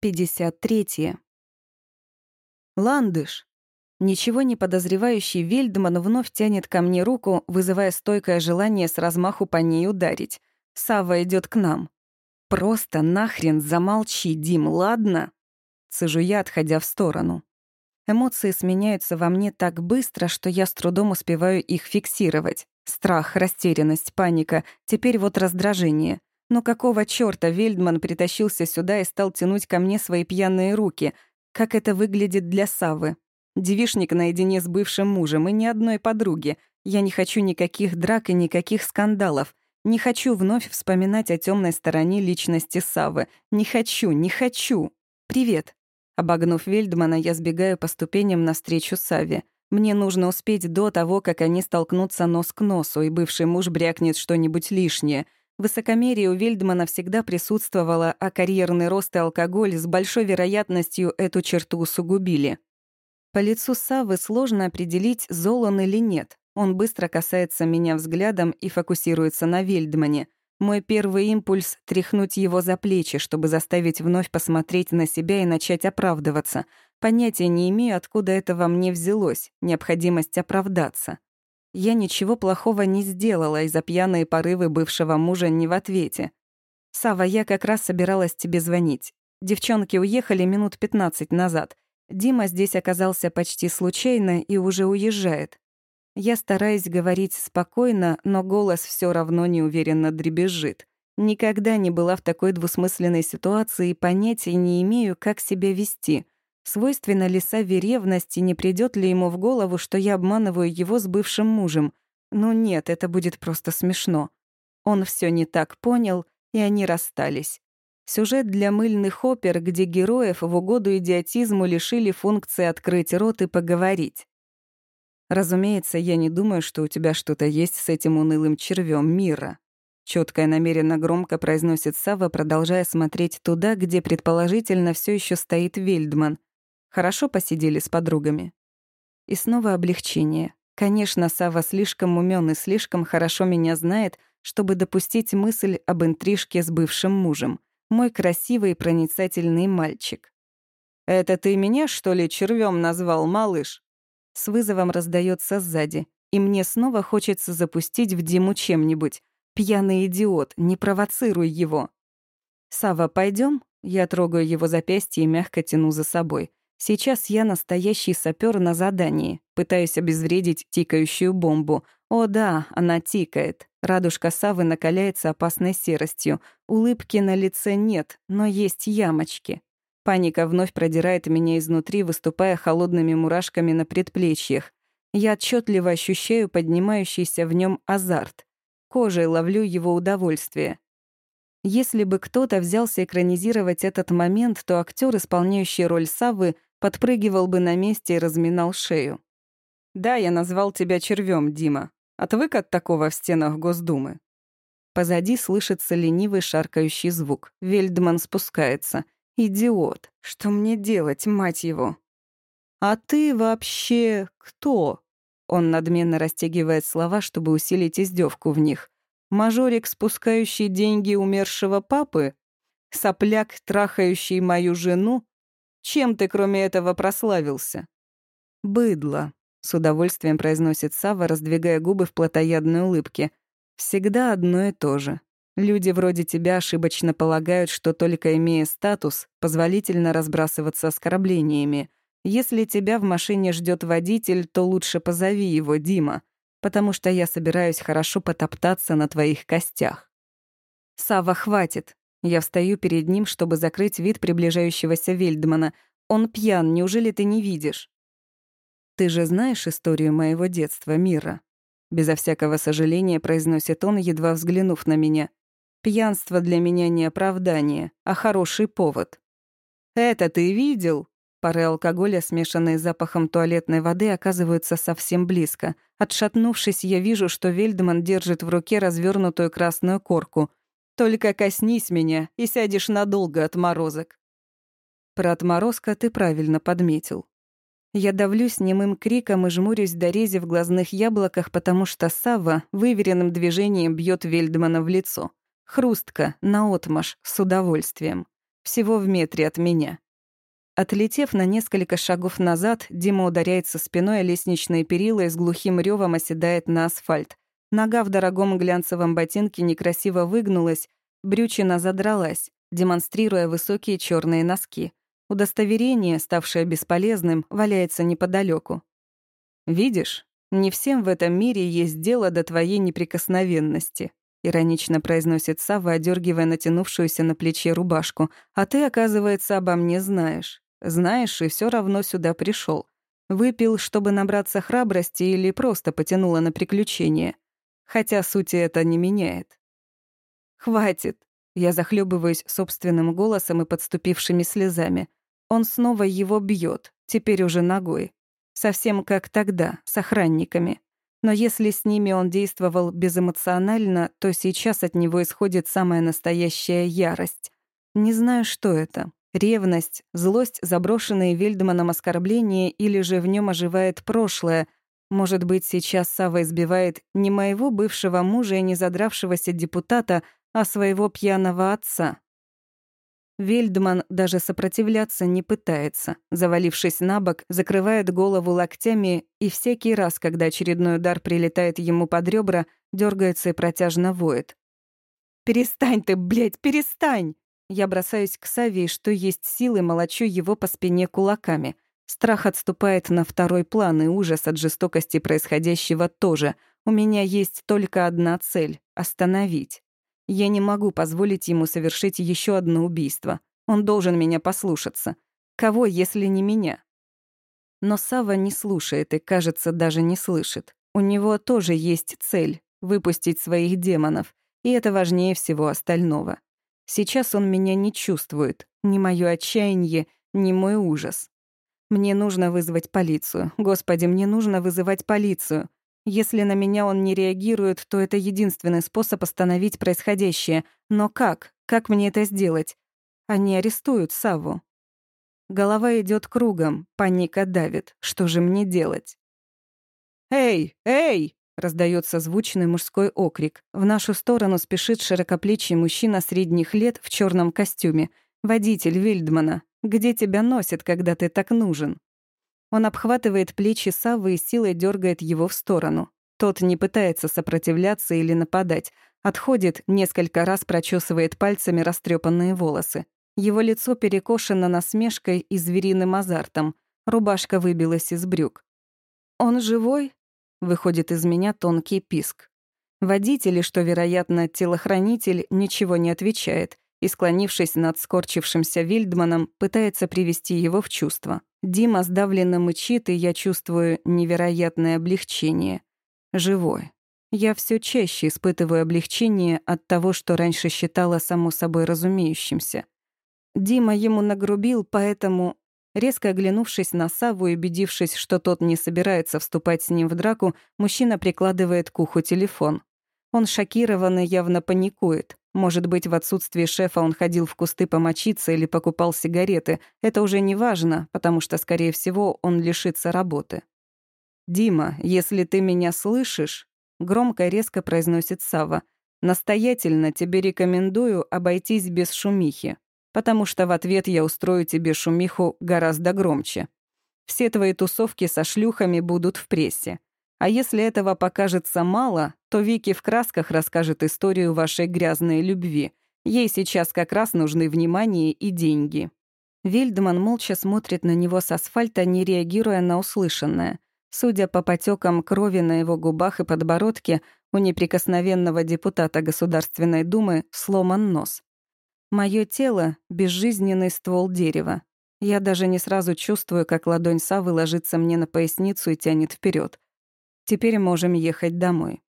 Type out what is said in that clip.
53. Ландыш. Ничего не подозревающий Вельдман вновь тянет ко мне руку, вызывая стойкое желание с размаху по ней ударить. Сава идет к нам. «Просто нахрен замолчи, Дим, ладно?» Цежу я, отходя в сторону. Эмоции сменяются во мне так быстро, что я с трудом успеваю их фиксировать. Страх, растерянность, паника, теперь вот раздражение. Но какого чёрта Вельдман притащился сюда и стал тянуть ко мне свои пьяные руки? Как это выглядит для Савы? Девишник наедине с бывшим мужем и ни одной подруги. Я не хочу никаких драк и никаких скандалов. Не хочу вновь вспоминать о темной стороне личности Савы. Не хочу, не хочу. «Привет». Обогнув Вельдмана, я сбегаю по ступеням навстречу Саве. Мне нужно успеть до того, как они столкнутся нос к носу, и бывший муж брякнет что-нибудь лишнее — Высокомерие у Вельдмана всегда присутствовало, а карьерный рост и алкоголь с большой вероятностью эту черту усугубили. По лицу Савы сложно определить, зол он или нет. Он быстро касается меня взглядом и фокусируется на Вельдмане. Мой первый импульс — тряхнуть его за плечи, чтобы заставить вновь посмотреть на себя и начать оправдываться. Понятия не имею, откуда это во мне взялось, необходимость оправдаться. Я ничего плохого не сделала, и за пьяные порывы бывшего мужа не в ответе. «Сава, я как раз собиралась тебе звонить. Девчонки уехали минут 15 назад. Дима здесь оказался почти случайно и уже уезжает. Я стараюсь говорить спокойно, но голос все равно неуверенно дребезжит. Никогда не была в такой двусмысленной ситуации и понятия не имею, как себя вести. Свойственна ли Саве ревность, и не придет ли ему в голову, что я обманываю его с бывшим мужем? Ну нет, это будет просто смешно. Он все не так понял, и они расстались. Сюжет для мыльных опер, где героев в угоду идиотизму лишили функции открыть рот и поговорить. Разумеется, я не думаю, что у тебя что-то есть с этим унылым червем мира. Четко и намеренно громко произносит Сава, продолжая смотреть туда, где предположительно все еще стоит Вельдман — Хорошо посидели с подругами. И снова облегчение. Конечно, Сава слишком умён и слишком хорошо меня знает, чтобы допустить мысль об интрижке с бывшим мужем. Мой красивый проницательный мальчик. «Это ты меня, что ли, червём назвал, малыш?» С вызовом раздается сзади, и мне снова хочется запустить в Диму чем-нибудь. Пьяный идиот, не провоцируй его. Сава, пойдем? Я трогаю его запястье и мягко тяну за собой. Сейчас я настоящий сапер на задании, пытаюсь обезвредить тикающую бомбу. О да, она тикает. Радужка Савы накаляется опасной серостью. Улыбки на лице нет, но есть ямочки. Паника вновь продирает меня изнутри, выступая холодными мурашками на предплечьях. Я отчетливо ощущаю поднимающийся в нем азарт. Кожей ловлю его удовольствие. Если бы кто-то взялся экранизировать этот момент, то актер, исполняющий роль Савы, подпрыгивал бы на месте и разминал шею. «Да, я назвал тебя червем, Дима. Отвык от такого в стенах Госдумы». Позади слышится ленивый шаркающий звук. Вельдман спускается. «Идиот! Что мне делать, мать его?» «А ты вообще кто?» Он надменно растягивает слова, чтобы усилить издевку в них. «Мажорик, спускающий деньги умершего папы? Сопляк, трахающий мою жену? Чем ты, кроме этого, прославился?» «Быдло», — с удовольствием произносит Сава, раздвигая губы в плотоядной улыбке. «Всегда одно и то же. Люди вроде тебя ошибочно полагают, что только имея статус, позволительно разбрасываться оскорблениями. Если тебя в машине ждет водитель, то лучше позови его, Дима, потому что я собираюсь хорошо потоптаться на твоих костях». «Сава, хватит. Я встаю перед ним, чтобы закрыть вид приближающегося Вельдмана. Он пьян, неужели ты не видишь? «Ты же знаешь историю моего детства, Мира?» Безо всякого сожаления произносит он, едва взглянув на меня. «Пьянство для меня не оправдание, а хороший повод». «Это ты видел?» Пары алкоголя, смешанные с запахом туалетной воды, оказываются совсем близко. Отшатнувшись, я вижу, что Вельдман держит в руке развернутую красную корку. Только коснись меня, и сядешь надолго от морозок. Про отморозка ты правильно подметил. Я давлюсь немым криком и жмурюсь до рези в глазных яблоках, потому что Сава выверенным движением бьет Вельдмана в лицо. Хрустка, наотмашь, с удовольствием. всего в метре от меня. Отлетев на несколько шагов назад, Дима ударяется спиной о лестничные перила и с глухим ревом оседает на асфальт. Нога в дорогом глянцевом ботинке некрасиво выгнулась, брючина задралась, демонстрируя высокие черные носки. Удостоверение, ставшее бесполезным, валяется неподалеку. «Видишь, не всем в этом мире есть дело до твоей неприкосновенности», иронично произносит Сава, одергивая натянувшуюся на плече рубашку. «А ты, оказывается, обо мне знаешь. Знаешь, и все равно сюда пришел. Выпил, чтобы набраться храбрости или просто потянуло на приключения. Хотя сути это не меняет. «Хватит!» Я захлебываюсь собственным голосом и подступившими слезами. Он снова его бьет, теперь уже ногой. Совсем как тогда, с охранниками. Но если с ними он действовал безэмоционально, то сейчас от него исходит самая настоящая ярость. Не знаю, что это. Ревность, злость, заброшенные Вельдманом оскорбления или же в нем оживает прошлое. Может быть, сейчас Сава избивает не моего бывшего мужа и не задравшегося депутата, а своего пьяного отца. Вельдман даже сопротивляться не пытается, завалившись на бок, закрывает голову локтями и всякий раз, когда очередной удар прилетает ему под ребра, дергается и протяжно воет. «Перестань ты, блядь, перестань!» Я бросаюсь к Саве и, что есть силы, молочу его по спине кулаками. Страх отступает на второй план, и ужас от жестокости происходящего тоже. У меня есть только одна цель — остановить. Я не могу позволить ему совершить еще одно убийство. Он должен меня послушаться. Кого, если не меня? Но Сава не слушает и, кажется, даже не слышит. У него тоже есть цель — выпустить своих демонов, и это важнее всего остального. Сейчас он меня не чувствует, ни моё отчаяние, ни мой ужас. Мне нужно вызвать полицию. Господи, мне нужно вызывать полицию. Если на меня он не реагирует, то это единственный способ остановить происходящее. Но как? Как мне это сделать? Они арестуют Саву. Голова идет кругом, паника давит. Что же мне делать? «Эй! Эй!» — раздается звучный мужской окрик. В нашу сторону спешит широкоплечий мужчина средних лет в черном костюме. Водитель Вильдмана. Где тебя носит, когда ты так нужен? Он обхватывает плечи Савы и силой дергает его в сторону. Тот не пытается сопротивляться или нападать. Отходит, несколько раз прочесывает пальцами растрепанные волосы. Его лицо перекошено насмешкой и звериным азартом. Рубашка выбилась из брюк. «Он живой?» — выходит из меня тонкий писк. Водитель, что, вероятно, телохранитель, ничего не отвечает и, склонившись над скорчившимся Вильдманом, пытается привести его в чувство. Дима сдавленно мычит, и я чувствую невероятное облегчение. Живой. Я все чаще испытываю облегчение от того, что раньше считала само собой разумеющимся. Дима ему нагрубил, поэтому, резко оглянувшись на Саву и убедившись, что тот не собирается вступать с ним в драку, мужчина прикладывает к уху телефон. Он шокирован и явно паникует. Может быть, в отсутствие шефа он ходил в кусты помочиться или покупал сигареты. Это уже не важно, потому что, скорее всего, он лишится работы. «Дима, если ты меня слышишь...» — громко и резко произносит Сава. «Настоятельно тебе рекомендую обойтись без шумихи, потому что в ответ я устрою тебе шумиху гораздо громче. Все твои тусовки со шлюхами будут в прессе. А если этого покажется мало, то Вики в красках расскажет историю вашей грязной любви. Ей сейчас как раз нужны внимание и деньги». Вильдман молча смотрит на него с асфальта, не реагируя на услышанное. Судя по потекам крови на его губах и подбородке, у неприкосновенного депутата Государственной Думы сломан нос. Мое тело — безжизненный ствол дерева. Я даже не сразу чувствую, как ладонь Савы ложится мне на поясницу и тянет вперед. Теперь можем ехать домой.